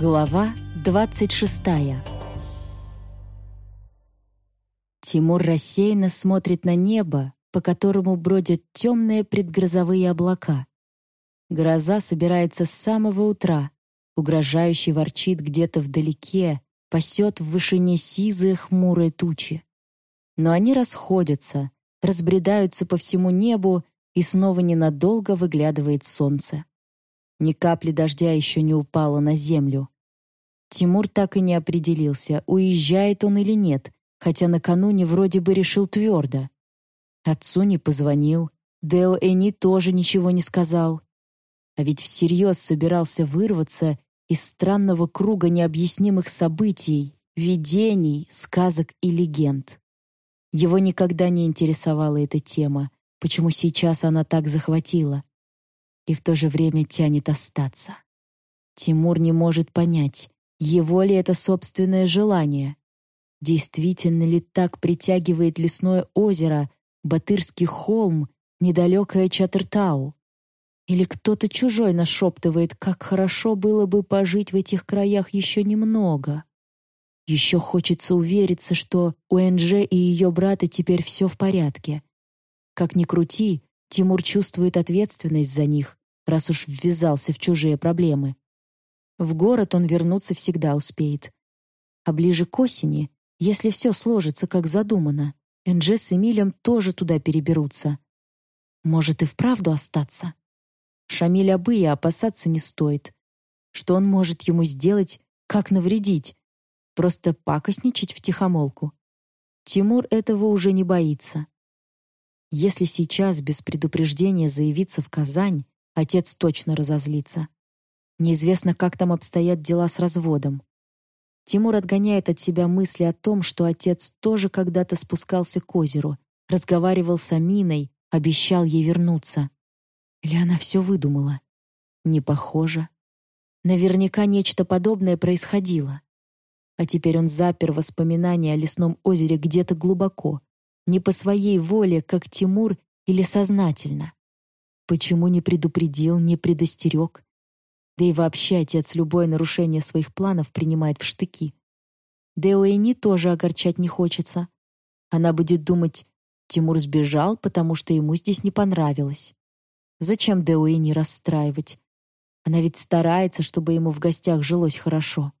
Глава 26 Тимур рассеянно смотрит на небо, по которому бродят темные предгрозовые облака. Гроза собирается с самого утра, угрожающе ворчит где-то вдалеке, пасет в вышине сизые хмурые тучи. Но они расходятся, разбредаются по всему небу, и снова ненадолго выглядывает солнце. Ни капли дождя еще не упало на землю. Тимур так и не определился, уезжает он или нет, хотя накануне вроде бы решил твердо. Отцу не позвонил, Део Эни тоже ничего не сказал. А ведь всерьез собирался вырваться из странного круга необъяснимых событий, видений, сказок и легенд. Его никогда не интересовала эта тема, почему сейчас она так захватила и в то же время тянет остаться. Тимур не может понять, его ли это собственное желание. Действительно ли так притягивает лесное озеро, Батырский холм, недалекое Чатыртау? Или кто-то чужой нашептывает, как хорошо было бы пожить в этих краях еще немного? Еще хочется увериться, что у Энже и ее брата теперь все в порядке. Как ни крути, Тимур чувствует ответственность за них, раз уж ввязался в чужие проблемы. В город он вернуться всегда успеет. А ближе к осени, если все сложится как задумано, Энджи с Эмилем тоже туда переберутся. Может и вправду остаться? Шамиля Абыя опасаться не стоит. Что он может ему сделать, как навредить? Просто пакостничать втихомолку. Тимур этого уже не боится. Если сейчас без предупреждения заявиться в Казань, Отец точно разозлится. Неизвестно, как там обстоят дела с разводом. Тимур отгоняет от себя мысли о том, что отец тоже когда-то спускался к озеру, разговаривал с Аминой, обещал ей вернуться. Или она все выдумала? Не похоже. Наверняка нечто подобное происходило. А теперь он запер воспоминания о лесном озере где-то глубоко, не по своей воле, как Тимур, или сознательно. Почему не предупредил, не предостерег? Да и вообще отец любое нарушение своих планов принимает в штыки. Деуэни тоже огорчать не хочется. Она будет думать, Тимур сбежал, потому что ему здесь не понравилось. Зачем Деуэни расстраивать? Она ведь старается, чтобы ему в гостях жилось хорошо.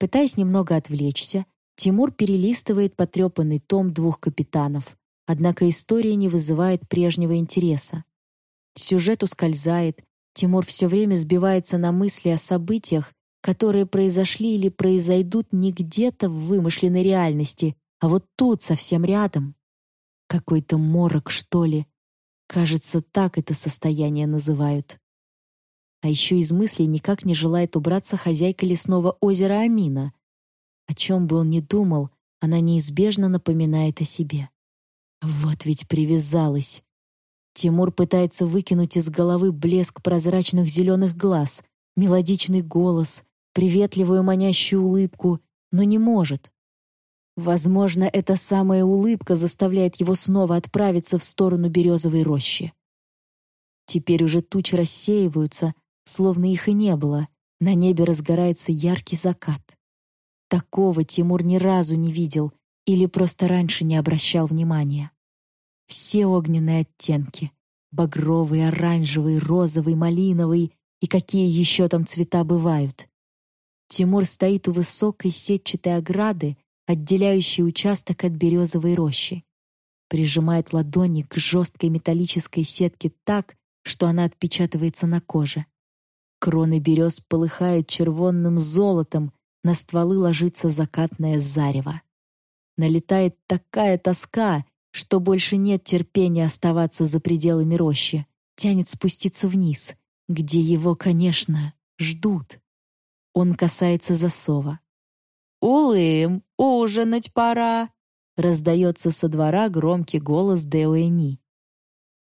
Пытаясь немного отвлечься, Тимур перелистывает потрепанный том двух капитанов, однако история не вызывает прежнего интереса. Сюжет ускользает, Тимур все время сбивается на мысли о событиях, которые произошли или произойдут не где-то в вымышленной реальности, а вот тут, совсем рядом. Какой-то морок, что ли. Кажется, так это состояние называют. А еще из мыслей никак не желает убраться хозяйка лесного озера Амина. О чем бы он ни думал, она неизбежно напоминает о себе. Вот ведь привязалась. Тимур пытается выкинуть из головы блеск прозрачных зеленых глаз, мелодичный голос, приветливую манящую улыбку, но не может. Возможно, эта самая улыбка заставляет его снова отправиться в сторону березовой рощи. Теперь уже тучи рассеиваются, словно их и не было. На небе разгорается яркий закат. Такого Тимур ни разу не видел или просто раньше не обращал внимания. Все огненные оттенки — багровый, оранжевый, розовый, малиновый и какие еще там цвета бывают. Тимур стоит у высокой сетчатой ограды, отделяющей участок от березовой рощи. Прижимает ладони к жесткой металлической сетке так, что она отпечатывается на коже. Кроны берез полыхают червонным золотом, на стволы ложится закатное зарево. Налетает такая тоска, что больше нет терпения оставаться за пределами рощи, тянет спуститься вниз, где его, конечно, ждут. Он касается засова. «Улым, ужинать пора!» раздается со двора громкий голос Деуэни.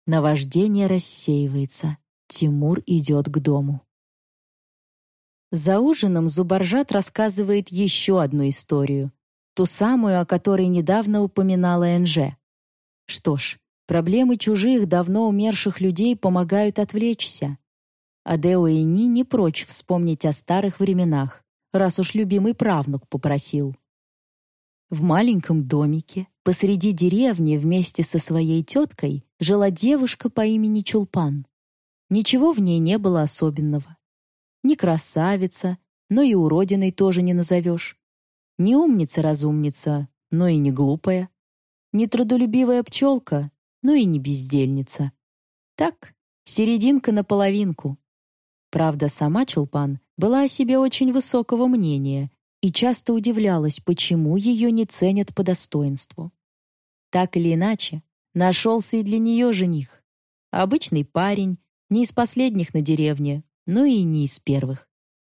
Наваждение рассеивается. Тимур идет к дому. За ужином Зубаржат рассказывает еще одну историю, ту самую, о которой недавно упоминала Энже. Что ж, проблемы чужих, давно умерших людей помогают отвлечься. а Део и Ни не прочь вспомнить о старых временах, раз уж любимый правнук попросил. В маленьком домике посреди деревни вместе со своей теткой жила девушка по имени Чулпан. Ничего в ней не было особенного. Не красавица, но и уродиной тоже не назовешь. Не умница-разумница, но и не глупая. Не трудолюбивая пчелка, но и не бездельница. Так, серединка на половинку. Правда, сама Чулпан была о себе очень высокого мнения и часто удивлялась, почему ее не ценят по достоинству. Так или иначе, нашелся и для нее жених. Обычный парень, не из последних на деревне, но и не из первых.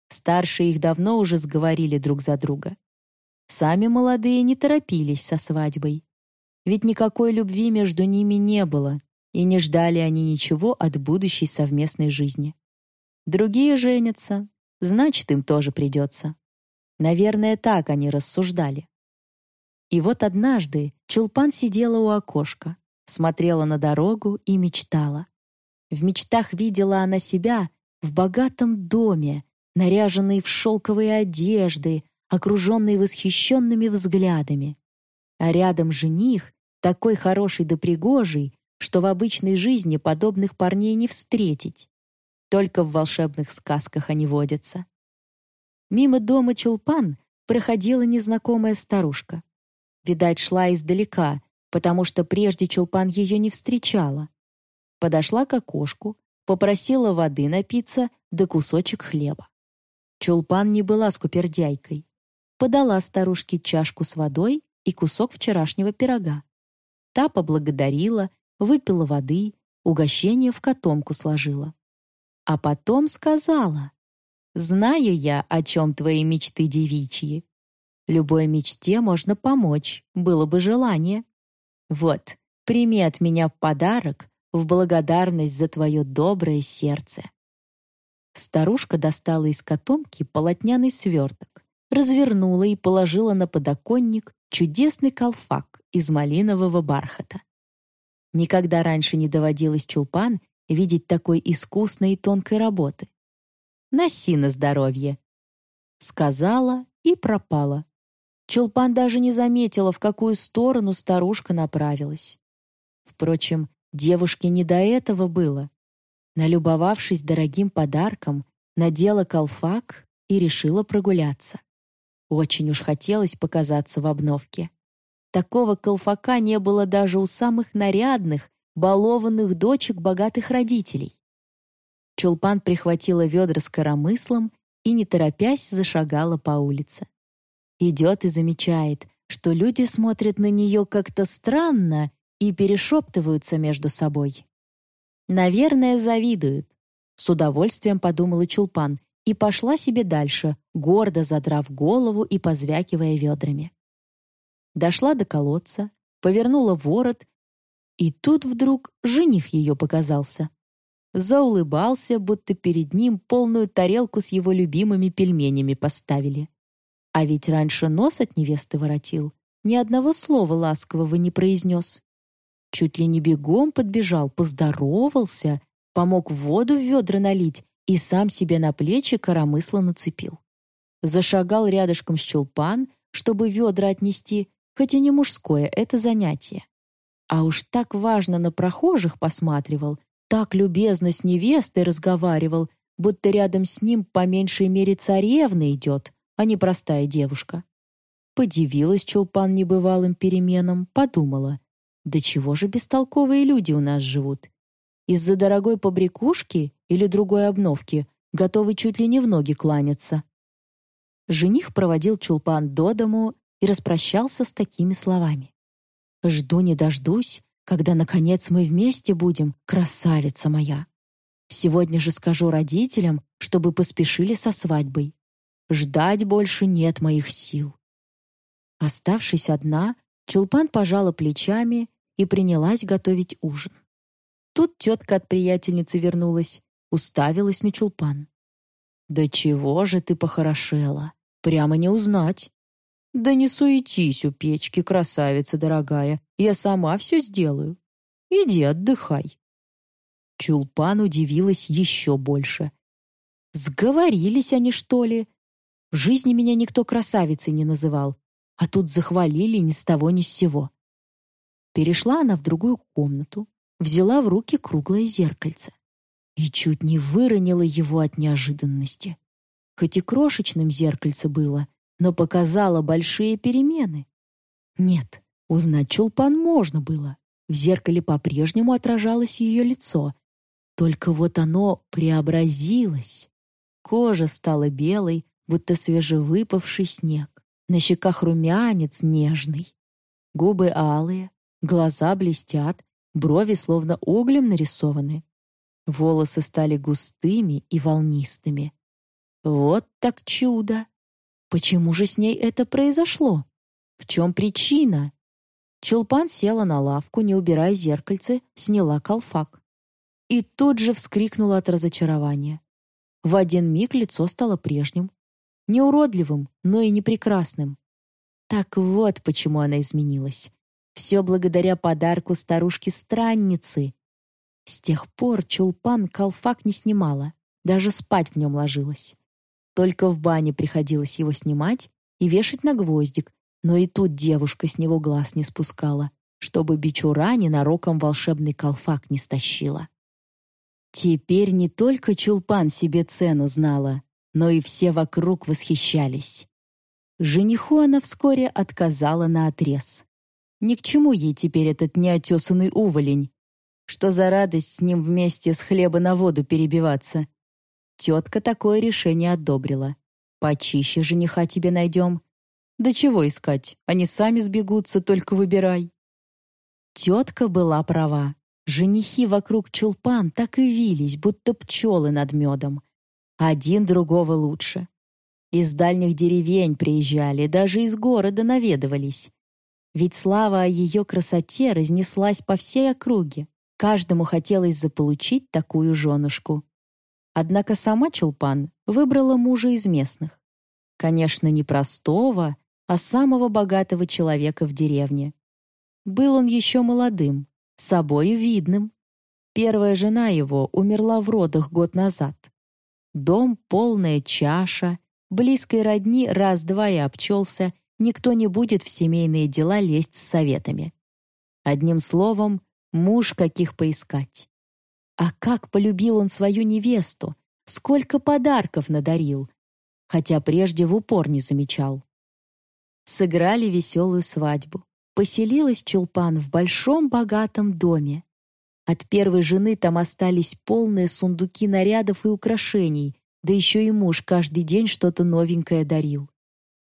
Старшие их давно уже сговорили друг за друга. Сами молодые не торопились со свадьбой. Ведь никакой любви между ними не было, и не ждали они ничего от будущей совместной жизни. Другие женятся, значит, им тоже придется. Наверное, так они рассуждали. И вот однажды Чулпан сидела у окошка, смотрела на дорогу и мечтала. В мечтах видела она себя в богатом доме, наряженной в шелковые одежды, окруженной восхищенными взглядами. А рядом жених, такой хороший да пригожий, что в обычной жизни подобных парней не встретить. Только в волшебных сказках они водятся. Мимо дома Чулпан проходила незнакомая старушка. Видать, шла издалека, потому что прежде Чулпан ее не встречала. Подошла к окошку, попросила воды напиться да кусочек хлеба. Чулпан не была скупердяйкой. Подала старушке чашку с водой и кусок вчерашнего пирога. Та поблагодарила, выпила воды, угощение в котомку сложила. А потом сказала, «Знаю я, о чем твои мечты девичьи. Любой мечте можно помочь, было бы желание. Вот, прими от меня подарок в благодарность за твое доброе сердце». Старушка достала из котомки полотняный сверток, развернула и положила на подоконник чудесный колфак из малинового бархата. Никогда раньше не доводилось Чулпан видеть такой искусной и тонкой работы. «Носи на здоровье!» Сказала и пропала. Чулпан даже не заметила, в какую сторону старушка направилась. Впрочем, девушке не до этого было. Налюбовавшись дорогим подарком, надела колфак и решила прогуляться. Очень уж хотелось показаться в обновке. Такого колфака не было даже у самых нарядных балованных дочек богатых родителей. Чулпан прихватила ведра с коромыслом и, не торопясь, зашагала по улице. Идет и замечает, что люди смотрят на нее как-то странно и перешептываются между собой. «Наверное, завидуют», — с удовольствием подумала Чулпан и пошла себе дальше, гордо задрав голову и позвякивая ведрами. Дошла до колодца, повернула ворот и тут вдруг жених ее показался. Заулыбался, будто перед ним полную тарелку с его любимыми пельменями поставили. А ведь раньше нос от невесты воротил, ни одного слова ласкового не произнес. Чуть ли не бегом подбежал, поздоровался, помог воду в ведра налить и сам себе на плечи коромысло нацепил. Зашагал рядышком с чулпан, чтобы ведра отнести, хоть и не мужское это занятие. А уж так важно на прохожих посматривал, так любезно с невестой разговаривал, будто рядом с ним по меньшей мере царевна идет, а не простая девушка. Подивилась Чулпан небывалым переменам, подумала, да чего же бестолковые люди у нас живут? Из-за дорогой побрякушки или другой обновки готовы чуть ли не в ноги кланяться. Жених проводил Чулпан до дому и распрощался с такими словами. Жду не дождусь, когда, наконец, мы вместе будем, красавица моя. Сегодня же скажу родителям, чтобы поспешили со свадьбой. Ждать больше нет моих сил». Оставшись одна, Чулпан пожала плечами и принялась готовить ужин. Тут тетка от приятельницы вернулась, уставилась на Чулпан. «Да чего же ты похорошела? Прямо не узнать. «Да не суетись у печки, красавица дорогая, я сама все сделаю. Иди отдыхай». Чулпан удивилась еще больше Сговорились они, что ли? В жизни меня никто красавицей не называл, а тут захвалили ни с того ни с сего. Перешла она в другую комнату, взяла в руки круглое зеркальце и чуть не выронила его от неожиданности. Хоть и крошечным зеркальце было, но показало большие перемены. Нет, узнать чулпан можно было. В зеркале по-прежнему отражалось ее лицо. Только вот оно преобразилось. Кожа стала белой, будто свежевыпавший снег. На щеках румянец нежный. Губы алые, глаза блестят, брови словно углем нарисованы. Волосы стали густыми и волнистыми. Вот так чудо! Почему же с ней это произошло? В чем причина? Чулпан села на лавку, не убирая зеркальце, сняла колфак. И тут же вскрикнула от разочарования. В один миг лицо стало прежним. Не уродливым, но и не прекрасным. Так вот, почему она изменилась. Все благодаря подарку старушки-странницы. С тех пор Чулпан колфак не снимала, даже спать в нем ложилась. Только в бане приходилось его снимать и вешать на гвоздик, но и тут девушка с него глаз не спускала, чтобы бичура ненароком волшебный колфак не стащила. Теперь не только Чулпан себе цену знала, но и все вокруг восхищались. Жениху она вскоре отказала на отрез. Ни к чему ей теперь этот неотесанный уволень. Что за радость с ним вместе с хлеба на воду перебиваться? Тетка такое решение одобрила. Почище жениха тебе найдем, да чего искать? Они сами сбегутся, только выбирай. Тетка была права. Женихи вокруг чулпан так и вились, будто пчелы над медом. Один другого лучше. Из дальних деревень приезжали, даже из города наведывались. Ведь слава о ее красоте разнеслась по всей округе. Каждому хотелось заполучить такую женушку. Однако сама Чулпан выбрала мужа из местных. Конечно, не простого, а самого богатого человека в деревне. Был он еще молодым, собою видным. Первая жена его умерла в родах год назад. Дом — полная чаша, близкой родни раз-два и обчелся, никто не будет в семейные дела лезть с советами. Одним словом, муж каких поискать. А как полюбил он свою невесту, сколько подарков надарил, хотя прежде в упор не замечал. Сыграли веселую свадьбу. Поселилась Чулпан в большом богатом доме. От первой жены там остались полные сундуки нарядов и украшений, да еще и муж каждый день что-то новенькое дарил.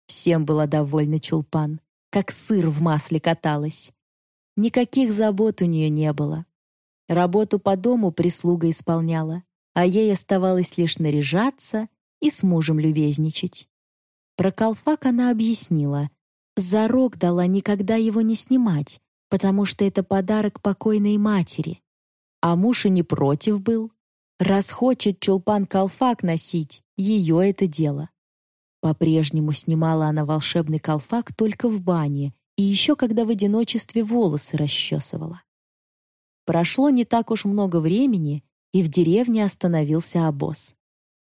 Всем была довольна Чулпан, как сыр в масле каталась. Никаких забот у нее не было. Работу по дому прислуга исполняла, а ей оставалось лишь наряжаться и с мужем любезничать. Про колфак она объяснила. Зарок дала никогда его не снимать, потому что это подарок покойной матери. А муж и не против был. Раз хочет Чулпан колфак носить, ее это дело. По-прежнему снимала она волшебный колфак только в бане и еще когда в одиночестве волосы расчесывала. Прошло не так уж много времени, и в деревне остановился обоз.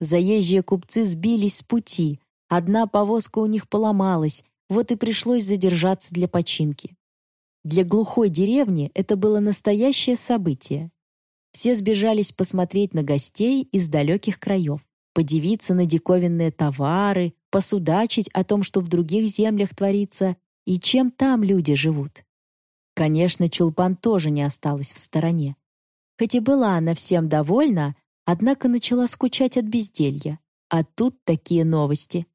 Заезжие купцы сбились с пути, Одна повозка у них поломалась, вот и пришлось задержаться для починки. Для глухой деревни это было настоящее событие. Все сбежались посмотреть на гостей из далеких краев, подивиться на диковинные товары, посудачить о том, что в других землях творится и чем там люди живут. Конечно, Чулпан тоже не осталась в стороне. Хоть и была она всем довольна, однако начала скучать от безделья. А тут такие новости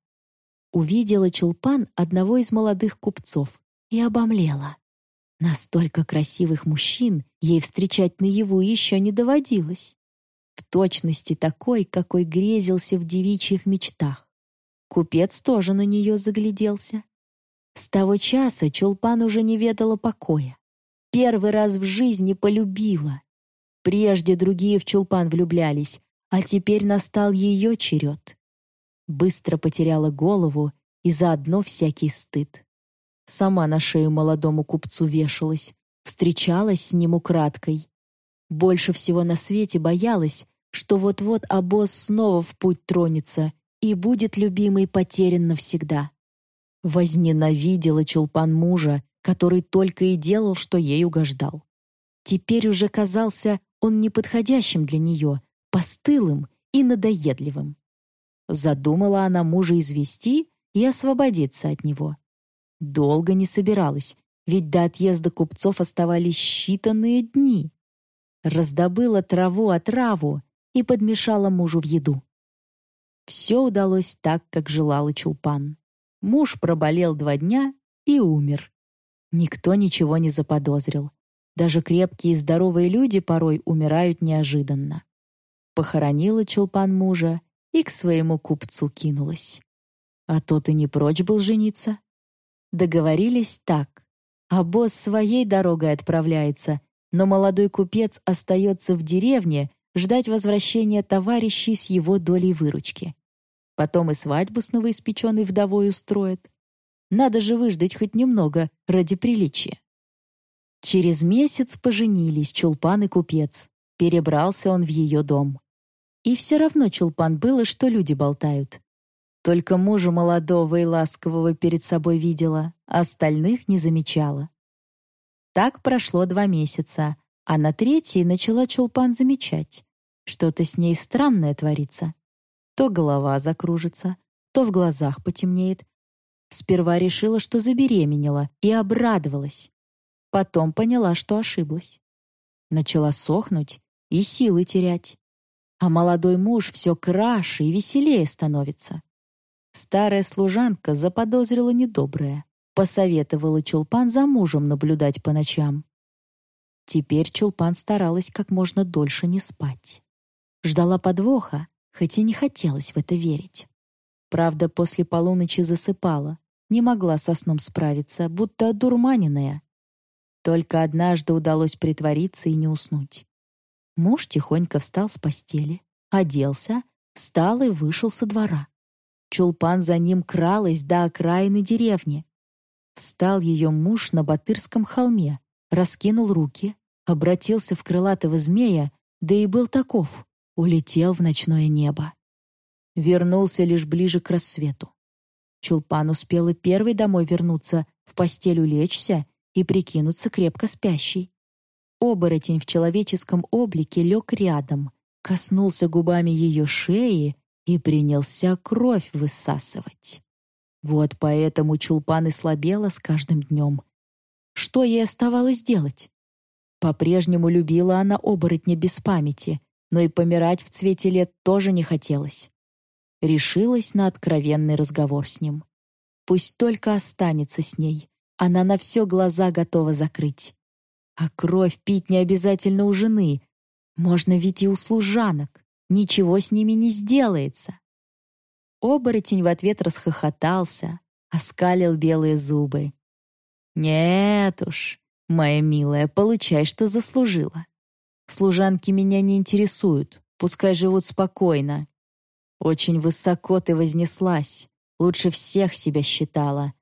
увидела чулпан одного из молодых купцов и обомлела. Настолько красивых мужчин ей встречать наяву еще не доводилось. В точности такой, какой грезился в девичьих мечтах. Купец тоже на нее загляделся. С того часа Чулпан уже не ведала покоя. Первый раз в жизни полюбила. Прежде другие в Чулпан влюблялись, а теперь настал ее черед быстро потеряла голову и заодно всякий стыд. Сама на шею молодому купцу вешалась, встречалась с ним украдкой. Больше всего на свете боялась, что вот-вот обоз снова в путь тронется и будет любимый потерян навсегда. Возненавидела Чулпан мужа, который только и делал, что ей угождал. Теперь уже казался он неподходящим для нее, постылым и надоедливым. Задумала она мужа извести и освободиться от него. Долго не собиралась, ведь до отъезда купцов оставались считанные дни. Раздобыла траву отраву и подмешала мужу в еду. Все удалось так, как желала Чулпан. Муж проболел два дня и умер. Никто ничего не заподозрил. Даже крепкие и здоровые люди порой умирают неожиданно. Похоронила Чулпан мужа и к своему купцу кинулась. А тот и не прочь был жениться. Договорились так. А босс своей дорогой отправляется, но молодой купец остается в деревне ждать возвращения товарищей с его долей выручки. Потом и свадьбу с новоиспеченной вдовой устроит. Надо же выждать хоть немного ради приличия. Через месяц поженились Чулпан и купец. Перебрался он в ее дом. И все равно Чулпан было, что люди болтают. Только мужа молодого и ласкового перед собой видела, а остальных не замечала. Так прошло два месяца, а на третий начала Чулпан замечать. Что-то с ней странное творится. То голова закружится, то в глазах потемнеет. Сперва решила, что забеременела, и обрадовалась. Потом поняла, что ошиблась. Начала сохнуть и силы терять. А молодой муж все краше и веселее становится. Старая служанка заподозрила недоброе. Посоветовала Чулпан за мужем наблюдать по ночам. Теперь Чулпан старалась как можно дольше не спать. Ждала подвоха, хоть и не хотелось в это верить. Правда, после полуночи засыпала, не могла со сном справиться, будто одурманенная. Только однажды удалось притвориться и не уснуть. Муж тихонько встал с постели, оделся, встал и вышел со двора. Чулпан за ним кралась до окраины деревни. Встал ее муж на Батырском холме, раскинул руки, обратился в крылатого змея, да и был таков улетел в ночное небо. Вернулся лишь ближе к рассвету. Чулпан успела первой домой вернуться, в постель улечься и прикинуться крепко спящей. Оборотень в человеческом облике лег рядом, коснулся губами ее шеи и принялся кровь высасывать. Вот поэтому Чулпан и слабела с каждым днем. Что ей оставалось делать? По-прежнему любила она оборотня без памяти, но и помирать в цвете лет тоже не хотелось. Решилась на откровенный разговор с ним. Пусть только останется с ней. Она на все глаза готова закрыть. А кровь пить не обязательно у жены. Можно ведь и у служанок. Ничего с ними не сделается. Оборотень в ответ расхохотался, оскалил белые зубы. «Нет уж, моя милая, получай, что заслужила. Служанки меня не интересуют, пускай живут спокойно. Очень высоко ты вознеслась, лучше всех себя считала.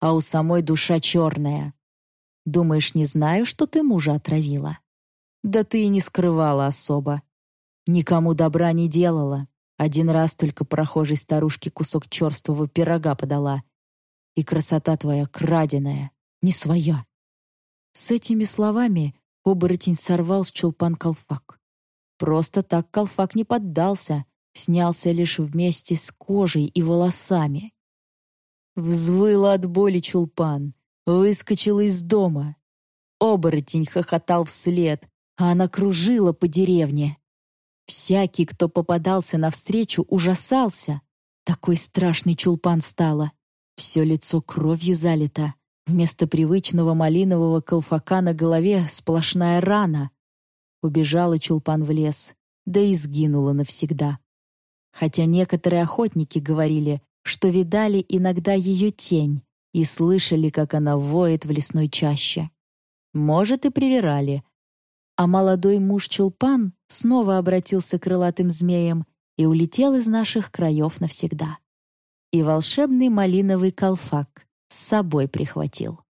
А у самой душа черная. Думаешь, не знаю, что ты мужа отравила? Да ты и не скрывала особо. Никому добра не делала. Один раз только прохожей старушке кусок черствого пирога подала. И красота твоя краденая, не своя. С этими словами Оборотень сорвал с чулпан колфак. Просто так колфак не поддался, снялся лишь вместе с кожей и волосами. Взвыла от боли чулпан, выскочила из дома. Оборотень хохотал вслед, а она кружила по деревне. Всякий, кто попадался навстречу, ужасался. Такой страшный чулпан стала. Все лицо кровью залито. Вместо привычного малинового колфака на голове сплошная рана. Убежала Чулпан в лес, да и сгинула навсегда. Хотя некоторые охотники говорили, что видали иногда ее тень и слышали, как она воет в лесной чаще. Может, и привирали. А молодой муж Чулпан снова обратился к крылатым змеям и улетел из наших краев навсегда. И волшебный малиновый колфак — с собой прихватил.